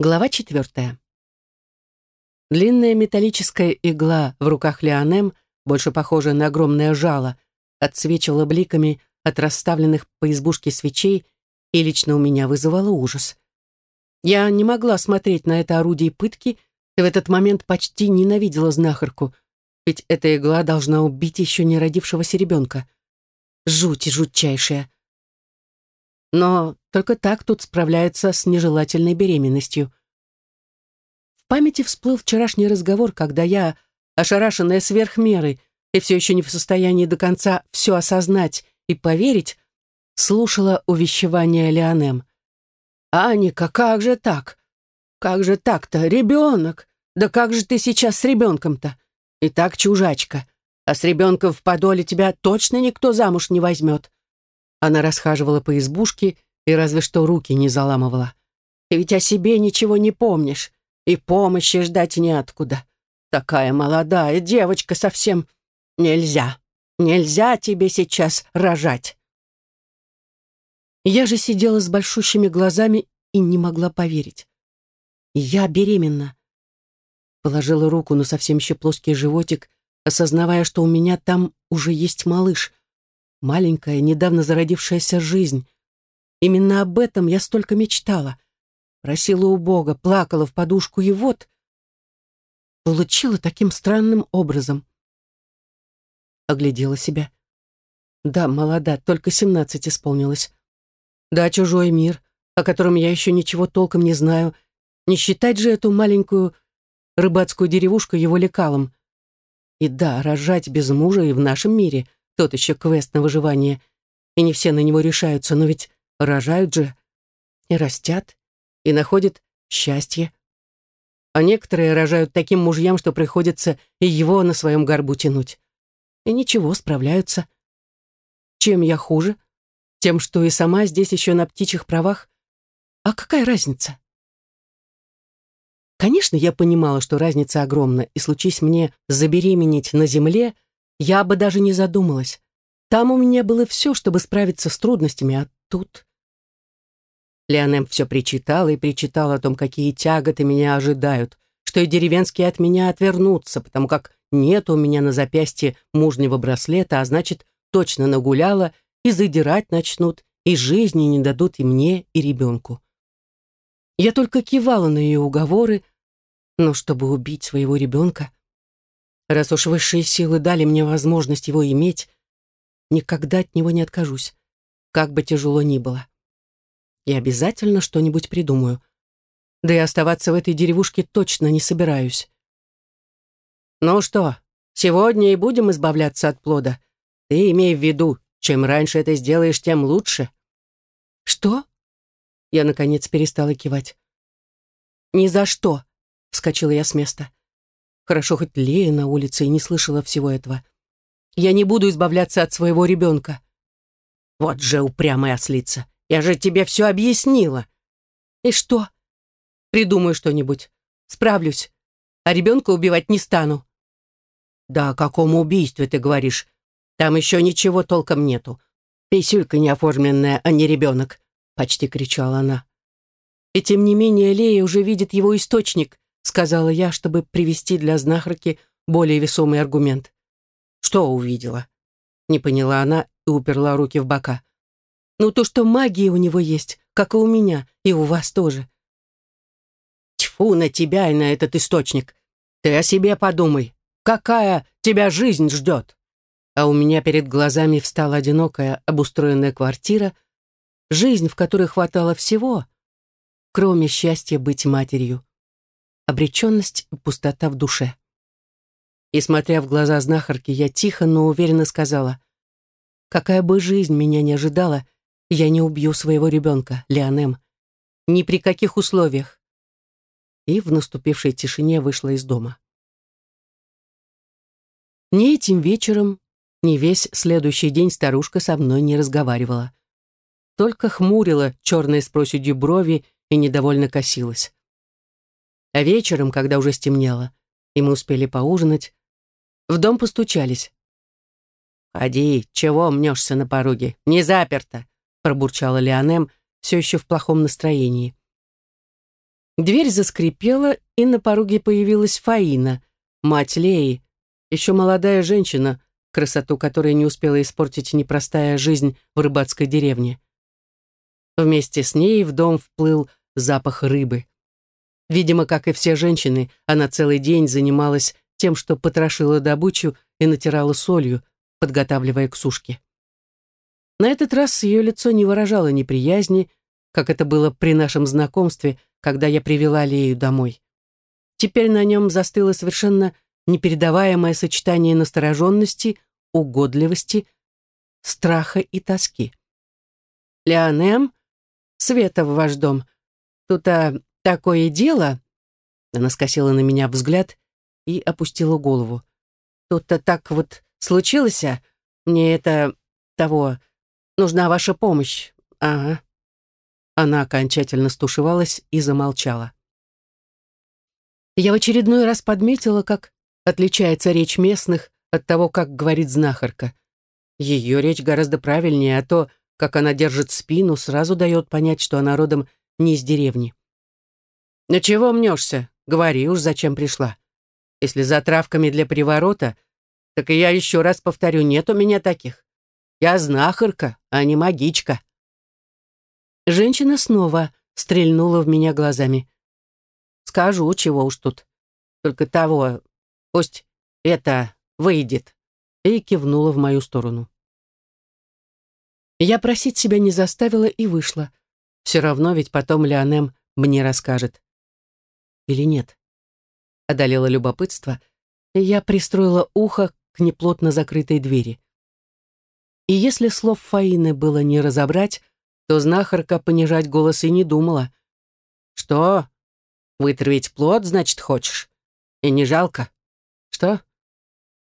Глава четвертая. Длинная металлическая игла в руках Леонем, больше похожая на огромное жало, отсвечивала бликами от расставленных по избушке свечей и лично у меня вызывала ужас. Я не могла смотреть на это орудие пытки и в этот момент почти ненавидела знахарку, ведь эта игла должна убить еще не родившегося ребенка. Жуть жутчайшая. Но только так тут справляются с нежелательной беременностью. В памяти всплыл вчерашний разговор, когда я, ошарашенная сверх меры и все еще не в состоянии до конца все осознать и поверить, слушала увещевание Леонем. «Аника, как же так? Как же так-то? Ребенок! Да как же ты сейчас с ребенком-то? И так чужачка. А с ребенком в подоле тебя точно никто замуж не возьмет. Она расхаживала по избушке и разве что руки не заламывала. «Ты ведь о себе ничего не помнишь, и помощи ждать неоткуда. Такая молодая девочка совсем. Нельзя, нельзя тебе сейчас рожать». Я же сидела с большущими глазами и не могла поверить. «Я беременна». Положила руку на совсем еще плоский животик, осознавая, что у меня там уже есть малыш — маленькая, недавно зародившаяся жизнь. Именно об этом я столько мечтала. Просила у Бога, плакала в подушку, и вот получила таким странным образом. Оглядела себя. Да, молода, только семнадцать исполнилось. Да, чужой мир, о котором я еще ничего толком не знаю. Не считать же эту маленькую рыбацкую деревушку его лекалом. И да, рожать без мужа и в нашем мире тот еще квест на выживание. И не все на него решаются, но ведь рожают же. И растят, и находят счастье. А некоторые рожают таким мужьям, что приходится и его на своем горбу тянуть. И ничего, справляются. Чем я хуже? Тем, что и сама здесь еще на птичьих правах? А какая разница? Конечно, я понимала, что разница огромна, и случись мне забеременеть на земле, я бы даже не задумалась. Там у меня было все, чтобы справиться с трудностями, а тут... Леонем все причитала и причитала о том, какие тяготы меня ожидают, что и деревенские от меня отвернутся, потому как нет у меня на запястье мужнего браслета, а значит, точно нагуляла, и задирать начнут, и жизни не дадут и мне, и ребенку. Я только кивала на ее уговоры, но чтобы убить своего ребенка... Раз уж высшие силы дали мне возможность его иметь, никогда от него не откажусь, как бы тяжело ни было. И обязательно что-нибудь придумаю. Да и оставаться в этой деревушке точно не собираюсь. Ну что, сегодня и будем избавляться от плода. Ты имей в виду, чем раньше это сделаешь, тем лучше. Что? Я, наконец, перестала кивать. «Ни за что!» — вскочила я с места. Хорошо хоть Лея на улице и не слышала всего этого. Я не буду избавляться от своего ребенка. Вот же упрямая ослица. Я же тебе все объяснила. И что? Придумаю что-нибудь. Справлюсь. А ребенка убивать не стану. Да о каком убийстве ты говоришь? Там еще ничего толком нету. Писюлька неоформленная, а не ребенок, почти кричала она. И тем не менее Лея уже видит его источник, сказала я, чтобы привести для знахарки более весомый аргумент. Что увидела? Не поняла она и уперла руки в бока. Ну, то, что магия у него есть, как и у меня, и у вас тоже. Тьфу на тебя и на этот источник. Ты о себе подумай. Какая тебя жизнь ждет? А у меня перед глазами встала одинокая обустроенная квартира, жизнь, в которой хватало всего, кроме счастья быть матерью обреченность и пустота в душе. И, смотря в глаза знахарки, я тихо, но уверенно сказала, «Какая бы жизнь меня не ожидала, я не убью своего ребенка, Леонем. Ни при каких условиях». И в наступившей тишине вышла из дома. Ни этим вечером, ни весь следующий день старушка со мной не разговаривала. Только хмурила черные с проседью брови и недовольно косилась. А вечером, когда уже стемнело, и мы успели поужинать, в дом постучались. «Ходи, чего мнешься на пороге? Не заперто!» пробурчала Леонем, все еще в плохом настроении. Дверь заскрипела, и на пороге появилась Фаина, мать Леи, еще молодая женщина, красоту которой не успела испортить непростая жизнь в рыбацкой деревне. Вместе с ней в дом вплыл запах рыбы. Видимо, как и все женщины, она целый день занималась тем, что потрошила добычу и натирала солью, подготавливая к сушке. На этот раз ее лицо не выражало неприязни, как это было при нашем знакомстве, когда я привела Лею домой. Теперь на нем застыло совершенно непередаваемое сочетание настороженности, угодливости, страха и тоски. «Леонем, Света в ваш дом. Тут а, такое дело...» Она скосила на меня взгляд и опустила голову. «Тут-то так вот случилось, а мне это... того... нужна ваша помощь. Ага». Она окончательно стушевалась и замолчала. Я в очередной раз подметила, как отличается речь местных от того, как говорит знахарка. Ее речь гораздо правильнее, а то, как она держит спину, сразу дает понять, что она родом не из деревни. «Ну чего мнешься? Говори уж, зачем пришла. Если за травками для приворота, так и я еще раз повторю, нет у меня таких. Я знахарка, а не магичка». Женщина снова стрельнула в меня глазами. «Скажу, чего уж тут. Только того, пусть это выйдет», и кивнула в мою сторону. Я просить себя не заставила и вышла. Все равно ведь потом Леонем мне расскажет. Или нет? Одолело любопытство, и я пристроила ухо к неплотно закрытой двери. И если слов Фаины было не разобрать, то знахарка понижать голос и не думала. «Что? Вытравить плод, значит, хочешь? И не жалко? Что?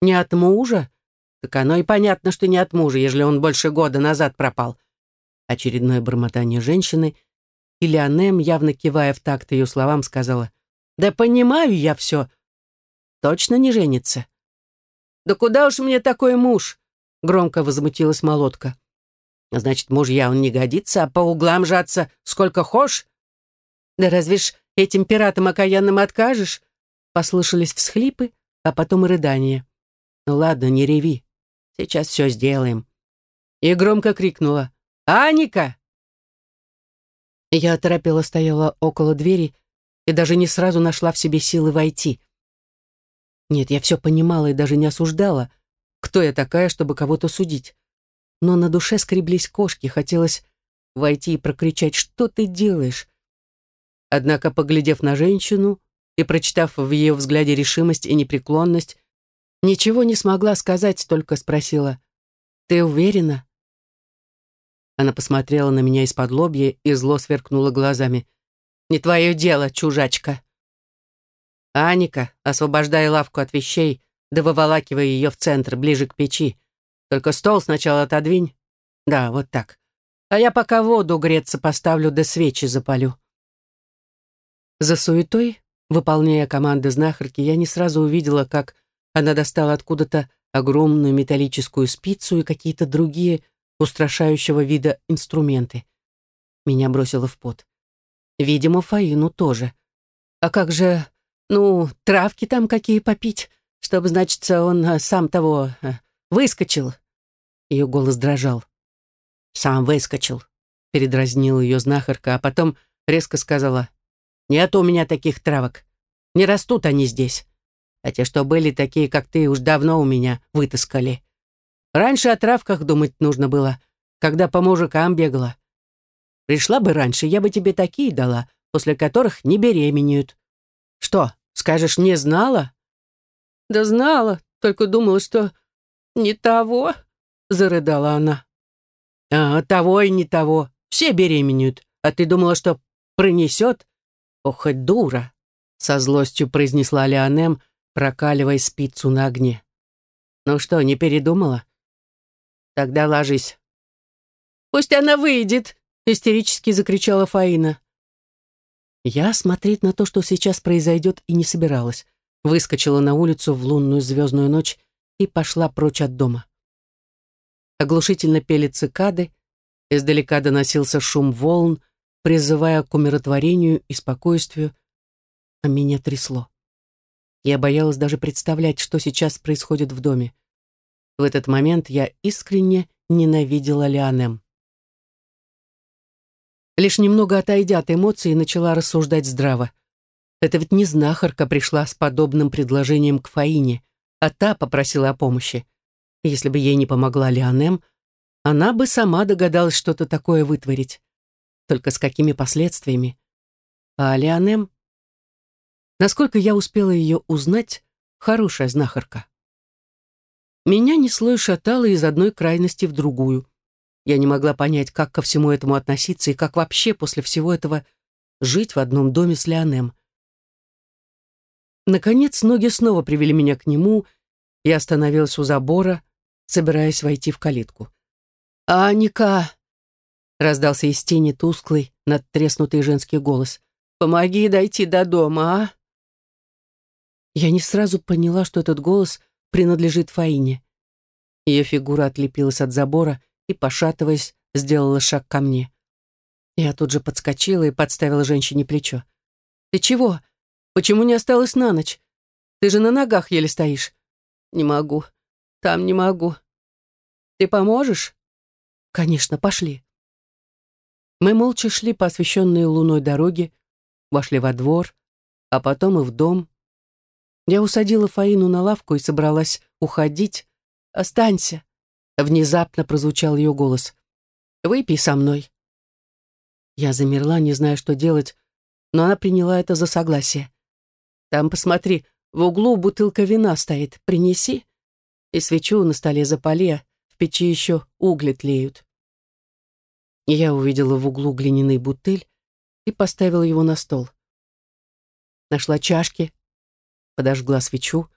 Не от мужа? Так оно и понятно, что не от мужа, ежели он больше года назад пропал». Очередное бормотание женщины, и Леонем, явно кивая в такт ее словам, сказала, «Да понимаю я все. Точно не женится?» «Да куда уж мне такой муж?» Громко возмутилась молотка. Значит, мужья он не годится, а по углам жаться сколько хошь? Да разве ж этим пиратам окаянным откажешь? Послышались всхлипы, а потом и рыдания. Ну ладно, не реви. Сейчас все сделаем. И громко крикнула. «Аника!» Я оторопела стояла около двери и даже не сразу нашла в себе силы войти. Нет, я все понимала и даже не осуждала. Кто я такая, чтобы кого-то судить? но на душе скреблись кошки, хотелось войти и прокричать «Что ты делаешь?». Однако, поглядев на женщину и прочитав в ее взгляде решимость и непреклонность, ничего не смогла сказать, только спросила «Ты уверена?». Она посмотрела на меня из-под лобья и зло сверкнула глазами. «Не твое дело, чужачка!» Аника, освобождая лавку от вещей, да выволакивая ее в центр, ближе к печи, только стол сначала отодвинь. Да, вот так. А я пока воду греться поставлю, да свечи запалю. За суетой, выполняя команды знахарки, я не сразу увидела, как она достала откуда-то огромную металлическую спицу и какие-то другие устрашающего вида инструменты. Меня бросило в пот. Видимо, Фаину тоже. А как же, ну, травки там какие попить, чтобы, значит, он э, сам того э, Выскочил!» Ее голос дрожал. «Сам выскочил», — передразнил ее знахарка, а потом резко сказала, «Нет у меня таких травок. Не растут они здесь. А те, что были такие, как ты, уж давно у меня вытаскали. Раньше о травках думать нужно было, когда по мужикам бегала. Пришла бы раньше, я бы тебе такие дала, после которых не беременеют. Что, скажешь, не знала?» «Да знала, только думала, что «Не того», — зарыдала она. «А, того и не того. Все беременеют. А ты думала, что пронесет? Ох, хоть дура!» — со злостью произнесла Леонем, прокаливая спицу на огне. «Ну что, не передумала?» «Тогда ложись». «Пусть она выйдет!» — истерически закричала Фаина. Я смотреть на то, что сейчас произойдет, и не собиралась. Выскочила на улицу в лунную звездную ночь и пошла прочь от дома. Оглушительно пели цикады, издалека доносился шум волн, призывая к умиротворению и спокойствию, а меня трясло. Я боялась даже представлять, что сейчас происходит в доме. В этот момент я искренне ненавидела Леонем. Лишь немного отойдя от эмоций, начала рассуждать здраво. Это ведь не знахарка пришла с подобным предложением к Фаине, а та попросила о помощи. Если бы ей не помогла Леонем, она бы сама догадалась что-то такое вытворить. Только с какими последствиями? А Леонем? Насколько я успела ее узнать, хорошая знахарка. Меня несло и шатало из одной крайности в другую. Я не могла понять, как ко всему этому относиться и как вообще после всего этого жить в одном доме с Леонем. Наконец, ноги снова привели меня к нему, и остановилась у забора, собираясь войти в калитку. «Аника!» — раздался из тени тусклый, надтреснутый женский голос. «Помоги дойти до дома, а?» Я не сразу поняла, что этот голос принадлежит Фаине. Ее фигура отлепилась от забора и, пошатываясь, сделала шаг ко мне. Я тут же подскочила и подставила женщине плечо. «Ты чего? Почему не осталась на ночь? Ты же на ногах еле стоишь». «Не могу. Там не могу. Ты поможешь?» «Конечно, пошли». Мы молча шли по освещенной луной дороге, вошли во двор, а потом и в дом. Я усадила Фаину на лавку и собралась уходить. «Останься!» Внезапно прозвучал ее голос. «Выпей со мной». Я замерла, не зная, что делать, но она приняла это за согласие. «Там, посмотри, в углу бутылка вина стоит. Принеси». И свечу на столе запали, в печи еще угли тлеют. Я увидела в углу глиняный бутыль и поставила его на стол. Нашла чашки, подожгла свечу.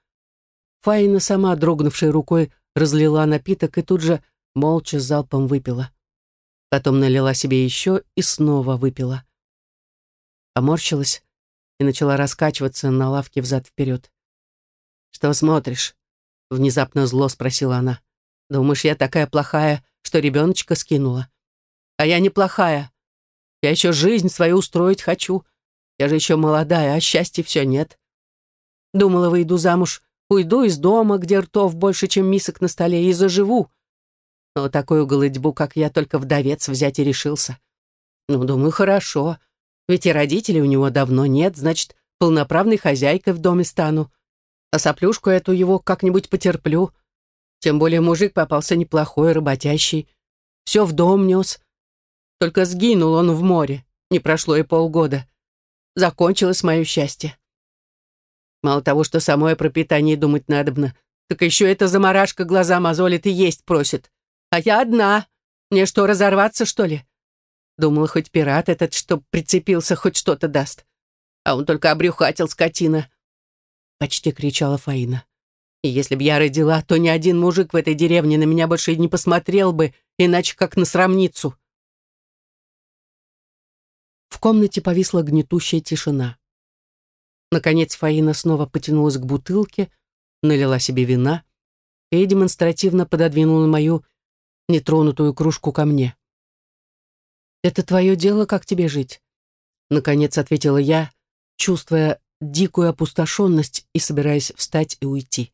Фаина сама, дрогнувшей рукой, разлила напиток и тут же молча залпом выпила. Потом налила себе еще и снова выпила. Поморщилась и начала раскачиваться на лавке взад-вперед. «Что смотришь?» — внезапно зло спросила она. «Думаешь, я такая плохая, что ребеночка скинула?» А я неплохая. Я еще жизнь свою устроить хочу. Я же еще молодая, а счастья все нет. Думала, выйду замуж, уйду из дома, где ртов больше, чем мисок на столе, и заживу. Но такую голодьбу, как я, только вдовец взять и решился. Ну, думаю, хорошо. Ведь и родителей у него давно нет, значит, полноправной хозяйкой в доме стану. А соплюшку эту его как-нибудь потерплю. Тем более мужик попался неплохой, работящий. Все в дом нес, только сгинул он в море. Не прошло и полгода. Закончилось мое счастье. Мало того, что самое про питание думать надобно, так еще эта заморашка глаза мозолит и есть просит. А я одна. Мне что, разорваться, что ли? Думала, хоть пират этот, что прицепился, хоть что-то даст. А он только обрюхатил скотина. Почти кричала Фаина. И если б я родила, то ни один мужик в этой деревне на меня больше не посмотрел бы, иначе как на срамницу. В комнате повисла гнетущая тишина. Наконец Фаина снова потянулась к бутылке, налила себе вина и демонстративно пододвинула мою нетронутую кружку ко мне. «Это твое дело, как тебе жить?» Наконец ответила я, чувствуя дикую опустошенность и собираясь встать и уйти.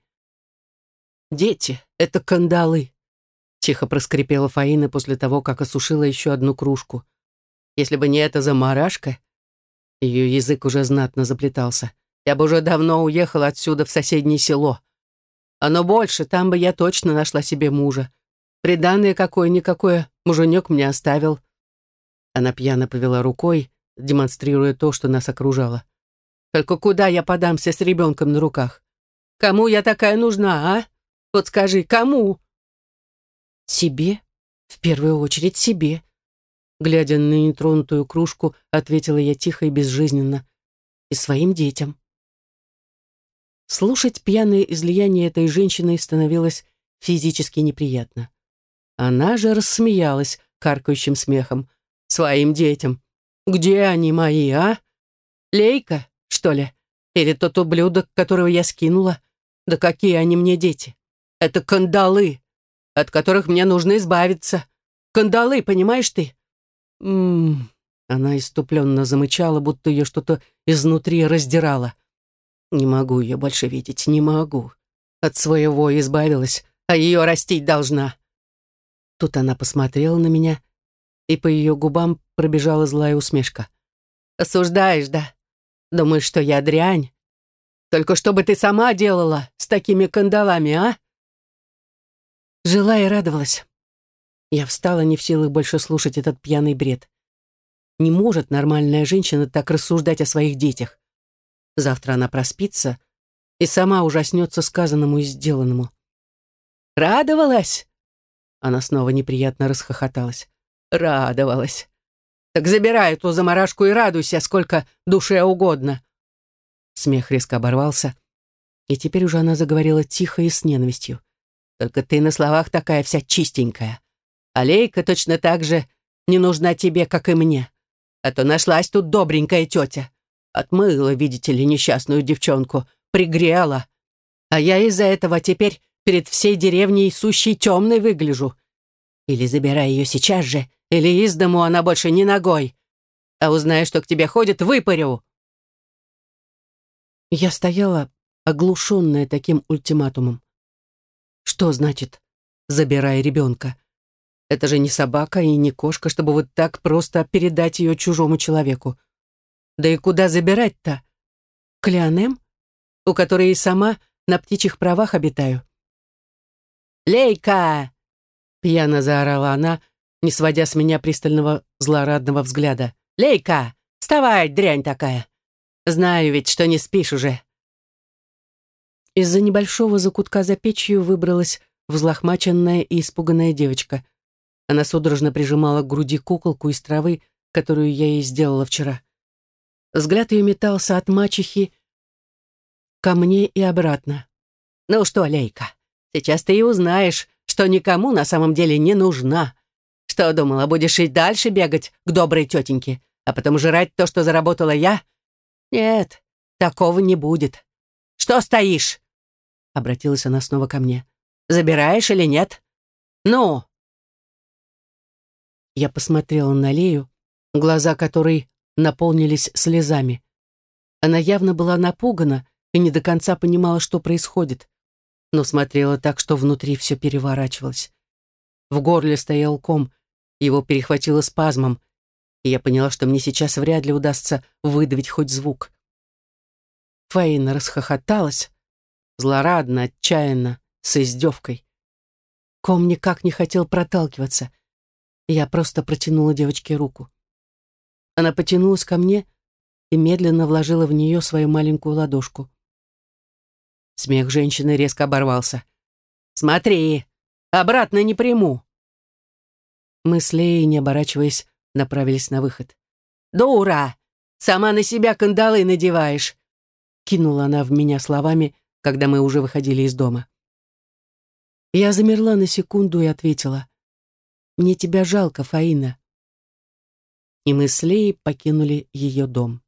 «Дети — это кандалы», — тихо проскрипела Фаина после того, как осушила еще одну кружку. Если бы не эта заморашка, ее язык уже знатно заплетался, я бы уже давно уехала отсюда в соседнее село. Оно больше, там бы я точно нашла себе мужа. Приданное какое-никакое муженек мне оставил. Она пьяно повела рукой, демонстрируя то, что нас окружало. Только куда я подамся с ребенком на руках? Кому я такая нужна, а? Вот скажи, кому? Себе. В первую очередь себе. Глядя на нетронутую кружку, ответила я тихо и безжизненно. И своим детям. Слушать пьяное излияние этой женщины становилось физически неприятно. Она же рассмеялась каркающим смехом. «Своим детям. Где они мои, а? Лейка, что ли? Или тот ублюдок, которого я скинула? Да какие они мне дети? Это кандалы, от которых мне нужно избавиться. Кандалы, понимаешь ты? Ммм, Она иступленно замычала, будто ее что-то изнутри раздирало. Не могу ее больше видеть, не могу. От своего избавилась, а ее растить должна. Тут она посмотрела на меня, и по ее губам пробежала злая усмешка. «Осуждаешь, да? Думаешь, что я дрянь? Только что бы ты сама делала с такими кандалами, а?» Жила и радовалась. Я встала, не в силах больше слушать этот пьяный бред. Не может нормальная женщина так рассуждать о своих детях. Завтра она проспится и сама ужаснется сказанному и сделанному. «Радовалась?» Она снова неприятно расхохоталась. «Радовалась. Так забирай эту заморашку и радуйся, сколько душе угодно». Смех резко оборвался, и теперь уже она заговорила тихо и с ненавистью. «Только ты на словах такая вся чистенькая. Алейка точно так же не нужна тебе, как и мне. А то нашлась тут добренькая тетя. Отмыла, видите ли, несчастную девчонку, пригрела. А я из-за этого теперь перед всей деревней сущей темной выгляжу. Или забирай ее сейчас же, или из дому она больше не ногой. А узнаю, что к тебе ходит, выпарю. Я стояла, оглушенная таким ультиматумом. Что значит «забирай ребенка»? Это же не собака и не кошка, чтобы вот так просто передать ее чужому человеку. Да и куда забирать-то? К Леонем, у которой и сама на птичьих правах обитаю. «Лейка!» — пьяно заорала она, не сводя с меня пристального злорадного взгляда. «Лейка! Вставай, дрянь такая! Знаю ведь, что не спишь уже!» Из-за небольшого закутка за печью выбралась взлохмаченная и испуганная девочка — она судорожно прижимала к груди куколку из травы, которую я ей сделала вчера. Взгляд ее метался от мачехи ко мне и обратно. «Ну что, Лейка, сейчас ты и узнаешь, что никому на самом деле не нужна. Что думала, будешь и дальше бегать к доброй тетеньке, а потом жрать то, что заработала я? Нет, такого не будет. Что стоишь?» Обратилась она снова ко мне. «Забираешь или нет? Ну, я посмотрела на Лею, глаза которой наполнились слезами. Она явно была напугана и не до конца понимала, что происходит, но смотрела так, что внутри все переворачивалось. В горле стоял ком, его перехватило спазмом, и я поняла, что мне сейчас вряд ли удастся выдавить хоть звук. Фаина расхохоталась, злорадно, отчаянно, с издевкой. Ком никак не хотел проталкиваться — я просто протянула девочке руку. Она потянулась ко мне и медленно вложила в нее свою маленькую ладошку. Смех женщины резко оборвался. «Смотри, обратно не приму!» Мы с Леей, не оборачиваясь, направились на выход. «Дура! Сама на себя кандалы надеваешь!» Кинула она в меня словами, когда мы уже выходили из дома. Я замерла на секунду и ответила. Мне тебя жалко, Фаина». И мы с Леей покинули ее дом.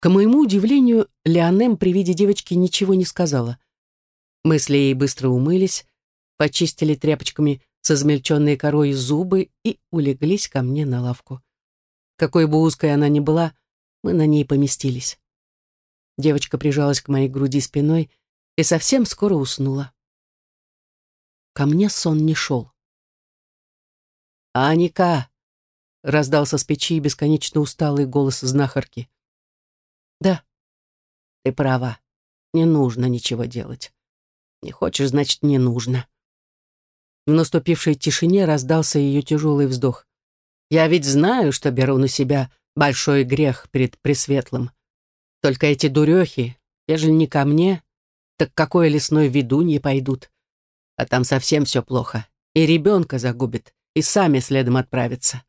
К моему удивлению, Леонем при виде девочки ничего не сказала. Мы с Леей быстро умылись, почистили тряпочками с измельченной корой зубы и улеглись ко мне на лавку. Какой бы узкой она ни была, мы на ней поместились. Девочка прижалась к моей груди спиной и совсем скоро уснула. Ко мне сон не шел. «Аника!» — раздался с печи бесконечно усталый голос знахарки. «Да, ты права. Не нужно ничего делать. Не хочешь, значит, не нужно». В наступившей тишине раздался ее тяжелый вздох. «Я ведь знаю, что беру на себя большой грех перед Пресветлым. Только эти дурехи, ежели не ко мне, так какой лесной ведуньи пойдут? А там совсем все плохо. И ребенка загубит, и сами следом отправятся.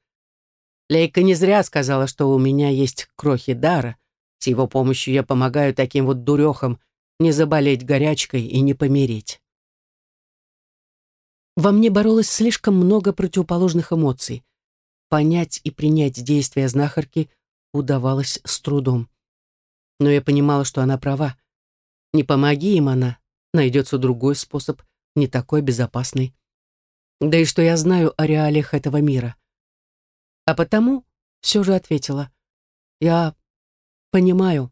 Лейка не зря сказала, что у меня есть крохи дара. С его помощью я помогаю таким вот дурехам не заболеть горячкой и не помереть. Во мне боролось слишком много противоположных эмоций. Понять и принять действия знахарки удавалось с трудом. Но я понимала, что она права. Не помоги им она, найдется другой способ не такой безопасный. Да и что я знаю о реалиях этого мира. А потому все же ответила. «Я понимаю».